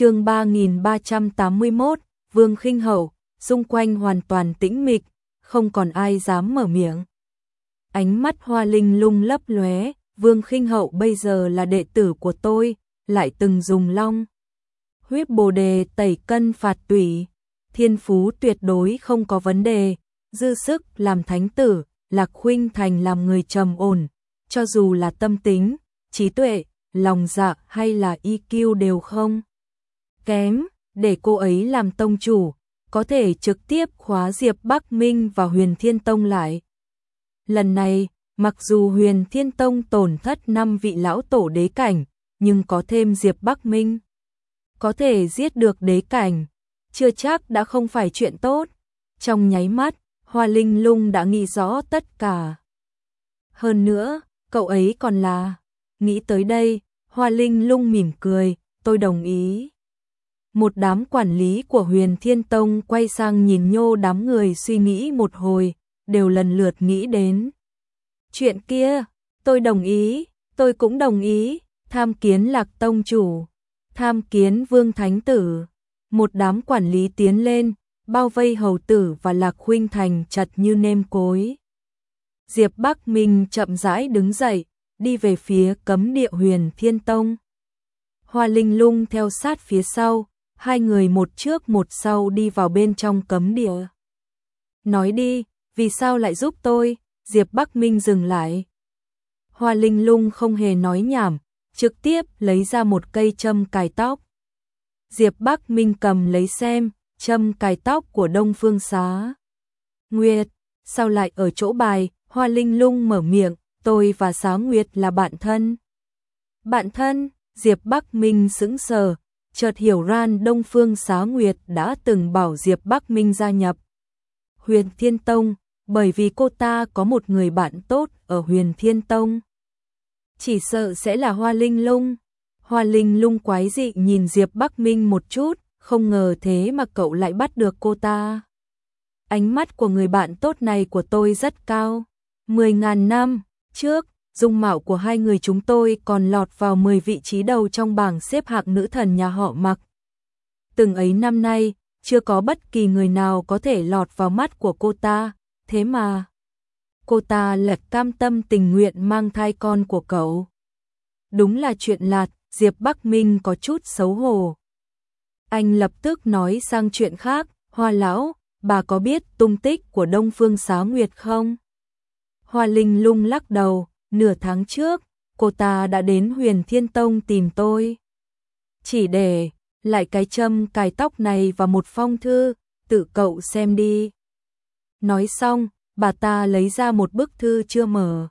chương 3381, Vương Khinh Hậu, xung quanh hoàn toàn tĩnh mịch, không còn ai dám mở miệng. Ánh mắt Hoa Linh lung lấp lóe, Vương Khinh Hậu bây giờ là đệ tử của tôi, lại từng dùng long. Huyết bồ đề tẩy cân phạt tủy, thiên phú tuyệt đối không có vấn đề, dư sức làm thánh tử, Lạc Khuynh Thành làm người trầm ổn, cho dù là tâm tính, trí tuệ, lòng dạ hay là EQ đều không kém, để cô ấy làm tông chủ, có thể trực tiếp khóa Diệp Bắc Minh và Huyền Thiên Tông lại. Lần này, mặc dù Huyền Thiên Tông tổn thất năm vị lão tổ đế cảnh, nhưng có thêm Diệp Bắc Minh. Có thể giết được đế cảnh, chưa chắc đã không phải chuyện tốt. Trong nháy mắt, Hoa Linh Lung đã nghĩ rõ tất cả. Hơn nữa, cậu ấy còn là... Nghĩ tới đây, Hoa Linh Lung mỉm cười, tôi đồng ý. Một đám quản lý của huyền Thiên Tông quay sang nhìn nhô đám người suy nghĩ một hồi, đều lần lượt nghĩ đến. Chuyện kia, tôi đồng ý, tôi cũng đồng ý, tham kiến lạc tông chủ, tham kiến vương thánh tử. Một đám quản lý tiến lên, bao vây hầu tử và lạc huynh thành chặt như nêm cối. Diệp Bắc Minh chậm rãi đứng dậy, đi về phía cấm địa huyền Thiên Tông. Hoa Linh lung theo sát phía sau, hai người một trước một sau đi vào bên trong cấm địa. Nói đi, vì sao lại giúp tôi? Diệp Bắc Minh dừng lại. Hoa Linh lung không hề nói nhảm, trực tiếp lấy ra một cây châm cài tóc. Diệp Bắc Minh cầm lấy xem, châm cài tóc của Đông Phương Xá. Nguyệt, sao lại ở chỗ bài, Hoa Linh lung mở miệng, tôi và Xá Nguyệt là bạn thân. Bạn thân, Diệp Bắc Minh sững sờ, chợt hiểu ran Đông Phương Xá Nguyệt đã từng bảo Diệp Bắc Minh gia nhập. Huyền Thiên Tông, bởi vì cô ta có một người bạn tốt ở Huyền Thiên Tông. Chỉ sợ sẽ là Hoa Linh Lung. Hoa Linh Lung quái dị nhìn Diệp Bắc Minh một chút, không ngờ thế mà cậu lại bắt được cô ta. Ánh mắt của người bạn tốt này của tôi rất cao. Mười ngàn năm trước, dung mạo của hai người chúng tôi còn lọt vào 10 vị trí đầu trong bảng xếp hạng nữ thần nhà họ Mặc. Từng ấy năm nay, chưa có bất kỳ người nào có thể lọt vào mắt của cô ta, thế mà cô ta lại cam tâm tình nguyện mang thai con của cậu. Đúng là chuyện lạt, Diệp Bắc Minh có chút xấu hổ. Anh lập tức nói sang chuyện khác, Hoa lão, bà có biết tung tích của Đông Phương Xá Nguyệt không? Hoa Linh lung lắc đầu, nửa tháng trước, cô ta đã đến huyền thiên tông tìm tôi. Chỉ để lại cái châm cài tóc này và một phong thư, tự cậu xem đi. Nói xong, bà ta lấy ra một bức thư chưa mở.